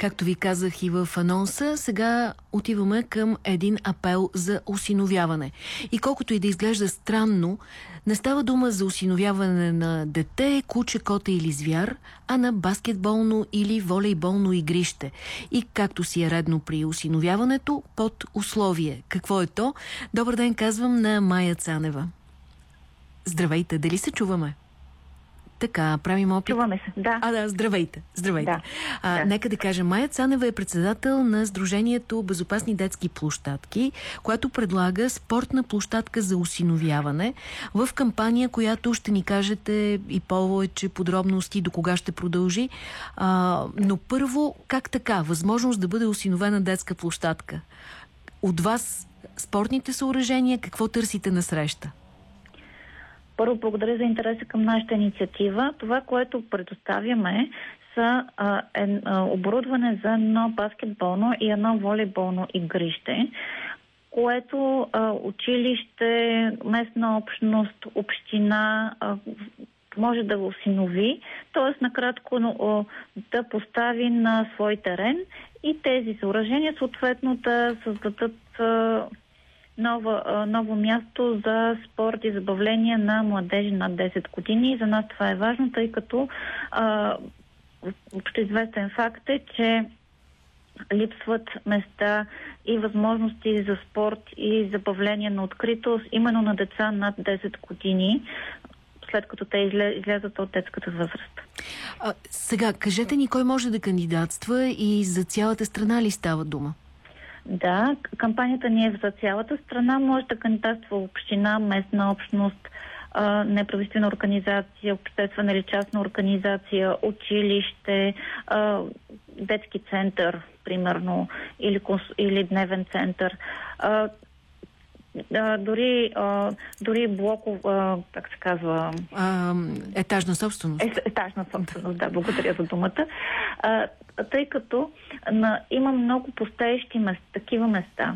Както ви казах и в анонса, сега отиваме към един апел за осиновяване. И колкото и да изглежда странно, не става дума за осиновяване на дете, куче, кота или звяр, а на баскетболно или волейболно игрище. И както си е редно при осиновяването, под условие. Какво е то? Добър ден, казвам на Майя Цанева. Здравейте, дали се чуваме? Така, правим опит. Чуваме се, да. А, да, здравейте. Здравейте. Да, а, да. Нека да кажем, Майя Цанева е председател на Сдружението Безопасни детски площадки, която предлага спортна площадка за осиновяване в кампания, която ще ни кажете и повече подробности до кога ще продължи. А, но първо, как така? Възможност да бъде осиновена детска площадка. От вас спортните съоръжения, какво търсите на среща? Първо, благодаря за интереса към нашата инициатива. Това, което предоставяме, са а, е, оборудване за едно баскетболно и едно волейболно игрище, което а, училище, местна общност, община а, може да го осинови, т.е. накратко а, да постави на свой терен и тези съоръжения съответно да създадат нова, ново място за спорт и забавление на младежи над 10 години. За нас това е важно, тъй като а, известен факт е, че липсват места и възможности за спорт и забавление на откритост именно на деца над 10 години, след като те излязат от детската възраст. А, сега, кажете ни кой може да кандидатства и за цялата страна ли става дума? Да, кампанията ни е за цялата страна. Може да кандидатства община, местна общност, неправителствена организация, обществена или частна организация, училище, детски център, примерно, или, или дневен център. А, дори, а, дори блоков, а, как се казва... А, етажна собственост. Е, етажна собственост, да, благодаря за думата. А, тъй като на, има много постеещи места, такива места,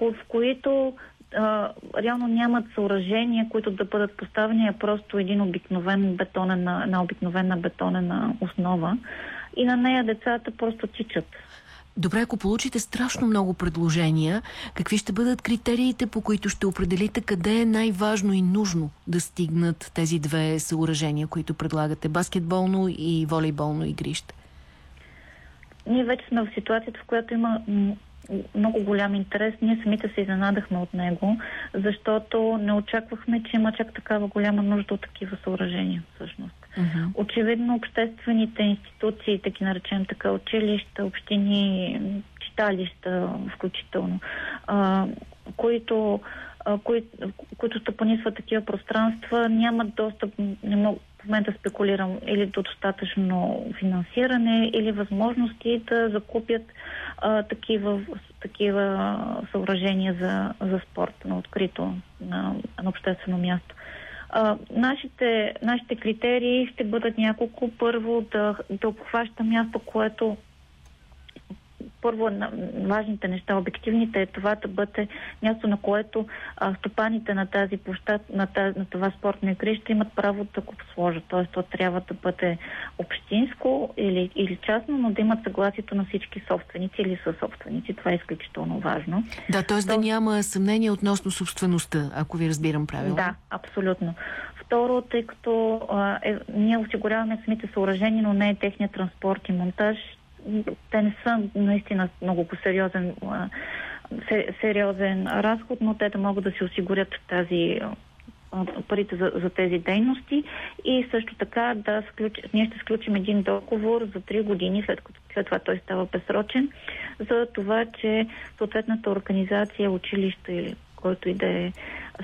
в които а, реално нямат съоръжения, които да бъдат поставени, а просто един обикновен бетонен, на обикновена бетонена основа. И на нея децата просто тичат. Добре, ако получите страшно много предложения, какви ще бъдат критериите, по които ще определите къде е най-важно и нужно да стигнат тези две съоръжения, които предлагате? Баскетболно и волейболно игрище. Ние вече сме в ситуацията, в която има много голям интерес. Ние самите се изненадахме от него, защото не очаквахме, че има чак такава голяма нужда от такива съоръжения, всъщност. Uh-huh. Очевидно обществените институции, таки наречем така, училища, общини, читалища включително, а, които, а, кои, които стъпанисват такива пространства, нямат достъп, не мога, в момента спекулирам, или до достатъчно финансиране, или възможности да закупят а, такива, такива съоръжения за, за спорт на открито, на, на обществено място. Нашите, нашите критерии ще бъдат няколко. Първо да, да обхваща място, което първо на важните неща, обективните е това да бъде място, на което а, стопаните на тази площад, на, тази, на това спортно игрище имат право да го сложат. Т.е. то трябва да бъде общинско или, или частно, но да имат съгласието на всички собственици или със собственици. Това е изключително важно. Да, т.е. да няма съмнение относно собствеността, ако ви разбирам правилно. Да, абсолютно. Второ, тъй като а, е, ние осигуряваме самите съоръжения, но не е техния транспорт и монтаж, те не са наистина много сериозен, сериозен разход, но те да могат да си осигурят тази парите за, за тези дейности и също така да сключ... ние ще сключим един договор за 3 години, след, като, след това той става безсрочен, за това, че съответната организация, училище или който и да е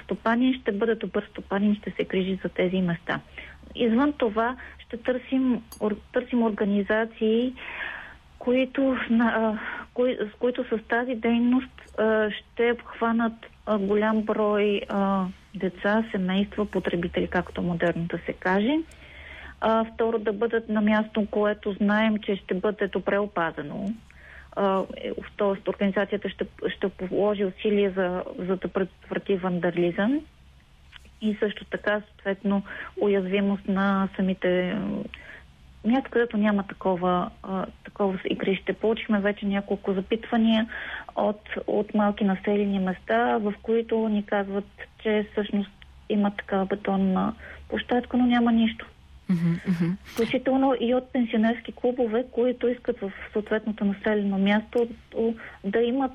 стопанин, ще бъде добър стопанин, ще се грижи за тези места. Извън това ще търсим, търсим организации, които, на, кои, с които с тази дейност а, ще обхванат а, голям брой а, деца, семейства, потребители, както модерно да се каже. А, второ, да бъдат на място, което знаем, че ще бъде добре опазено. Тоест, организацията ще, ще положи усилия за, за да предотврати вандализъм и също така, съответно, уязвимост на самите място, където няма такова, а, такова игрище. Получихме вече няколко запитвания от, от малки населени места, в които ни казват, че всъщност има такава бетонна площадка, но няма нищо. Включително и от пенсионерски клубове, които искат в съответното населено място да имат,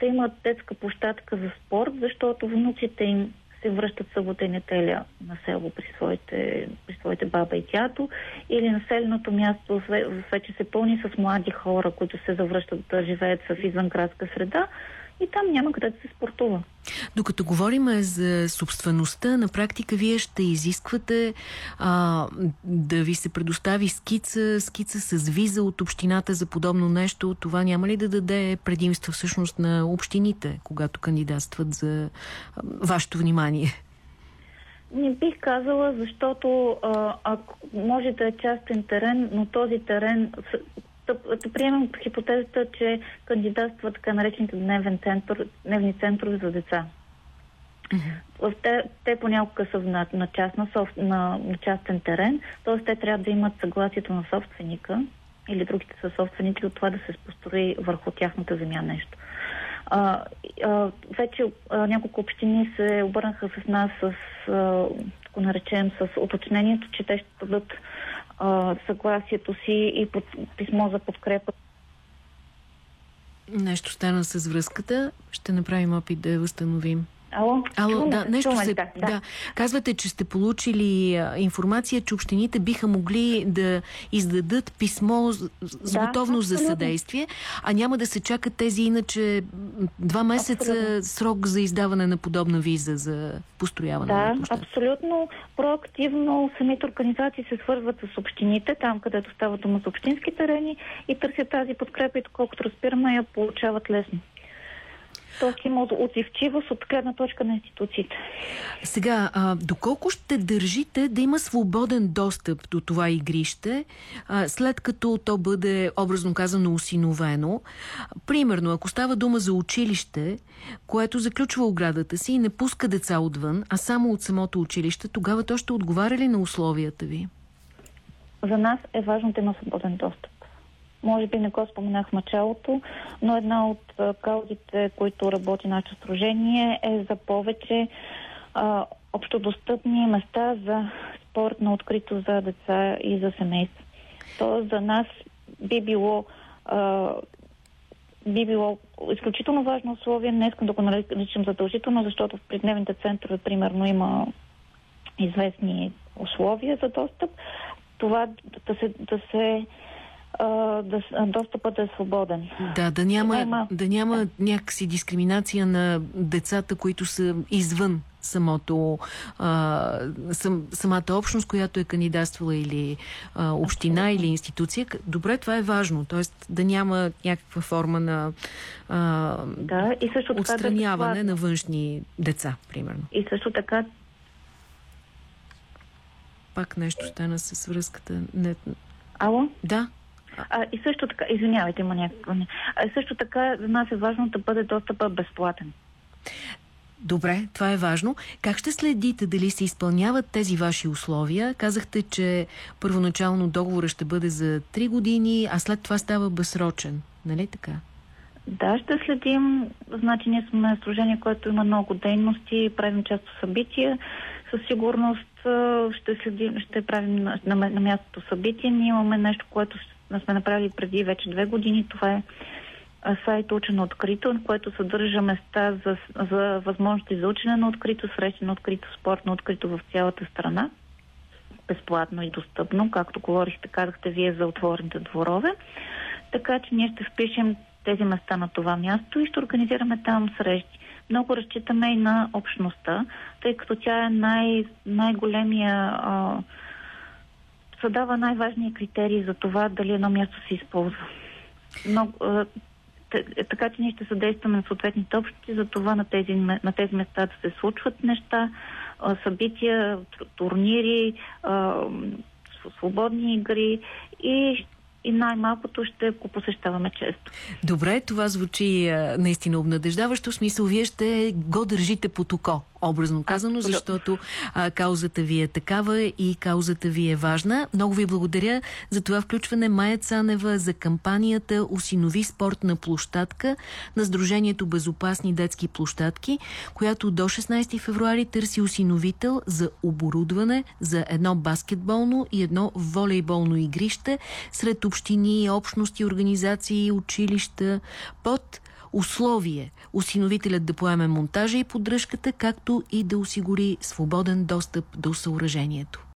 да имат детска площадка за спорт, защото внуците им се връщат събота и неделя на село при своите, при своите баба и тято или населеното място вече се пълни с млади хора, които се завръщат да живеят в извънградска среда и там няма къде да се спортува. Докато говорим за собствеността, на практика вие ще изисквате а, да ви се предостави скица, скица с виза от общината за подобно нещо. Това няма ли да даде предимства всъщност на общините, когато кандидатстват за а, вашето внимание? Не бих казала, защото а, ако може да е частен терен, но този терен да приемем хипотезата, че кандидатства така наречените дневен център, дневни центрове за деца. Mm-hmm. Те, те понякога са на, на, частна, на, на частен терен, т.е. те трябва да имат съгласието на собственика или другите са собственици от това да се построи върху тяхната земя нещо. А, а, вече а, няколко общини се обърнаха с нас с, а, наречем, с уточнението, че те ще дадат а, съгласието си и под, писмо за подкрепа. Нещо стана с връзката. Ще направим опит да я възстановим. Ало? Ало, чуваме, да, нещо чуваме, се... да, да. да. Казвате, че сте получили а, информация, че общините биха могли да издадат писмо с, с Да, готовност за съдействие, а няма да се чакат тези иначе два месеца Абсолютно. срок за издаване на подобна виза за построяване на Да, площадка. абсолютно. Проактивно самите организации се свързват с общините, там където става дума за общински терени и търсят тази подкрепа и доколкото разбираме я получават лесно. Тоест има отзивчивост от гледна точка на институциите. Сега, а, доколко ще държите да има свободен достъп до това игрище, а, след като то бъде, образно казано, осиновено? Примерно, ако става дума за училище, което заключва оградата си и не пуска деца отвън, а само от самото училище, тогава то ще отговаря ли на условията ви? За нас е важно да има свободен достъп. Може би не го споменах в началото, но една от каузите, които работи нашето сдружение е за повече а, общодостъпни места за спорт на открито за деца и за семейства. Тоест за нас би било а, би било изключително важно условие. Не искам да го наричам задължително, защото в придневните центрове, примерно, има известни условия за достъп. Това да се, да се да, достъпът да е свободен. Да, да няма, Няма. да няма някакси дискриминация на децата, които са извън самото, а, сам, самата общност, която е кандидатствала или а, община или институция. Добре, това е важно. Тоест да няма някаква форма на а, Да, и също така да отстраняване безплатно. на външни деца, примерно. И също така Пак нещо стана с връзката. Не, Ало? да, А, и също така, извинявайте, има някакво... А, също така за нас е важно да бъде достъпа безплатен. Добре, това е важно. Как ще следите дали се изпълняват тези ваши условия? Казахте, че първоначално договора ще бъде за 3 години, а след това става безсрочен. Нали така? Да, ще следим. Значи ние сме сдружение, което има много дейности, правим често събития. Със сигурност ще следим, ще правим на, на, на мястото събитие. Ние имаме нещо, което сме направили преди вече две години. Това е сайт Учено открито, което съдържа места за, за възможности за учене на открито, срещи на открито, спорт на открито в цялата страна. Безплатно и достъпно, както говорихте, казахте вие за отворените дворове. Така че ние ще впишем тези места на това място и ще организираме там срещи. Много разчитаме и на общността, тъй като тя е най- най-големия, а, съдава най-важния критерий за това дали едно място се използва. А, т- така че ние ще съдействаме на съответните общности за това на тези, на тези места да се случват неща, събития, тур- турнири, свободни игри и и най-малкото ще го посещаваме често. Добре, това звучи наистина обнадеждаващо. Смисъл, вие ще го държите под око, образно казано, защото а, каузата ви е такава и каузата ви е важна. Много ви благодаря за това включване Майя Цанева за кампанията Осинови спортна площадка на Сдружението Безопасни детски площадки, която до 16 февруари търси осиновител за оборудване за едно баскетболно и едно волейболно игрище сред общини, общности, организации, училища под условие осиновителят да поеме монтажа и поддръжката, както и да осигури свободен достъп до съоръжението.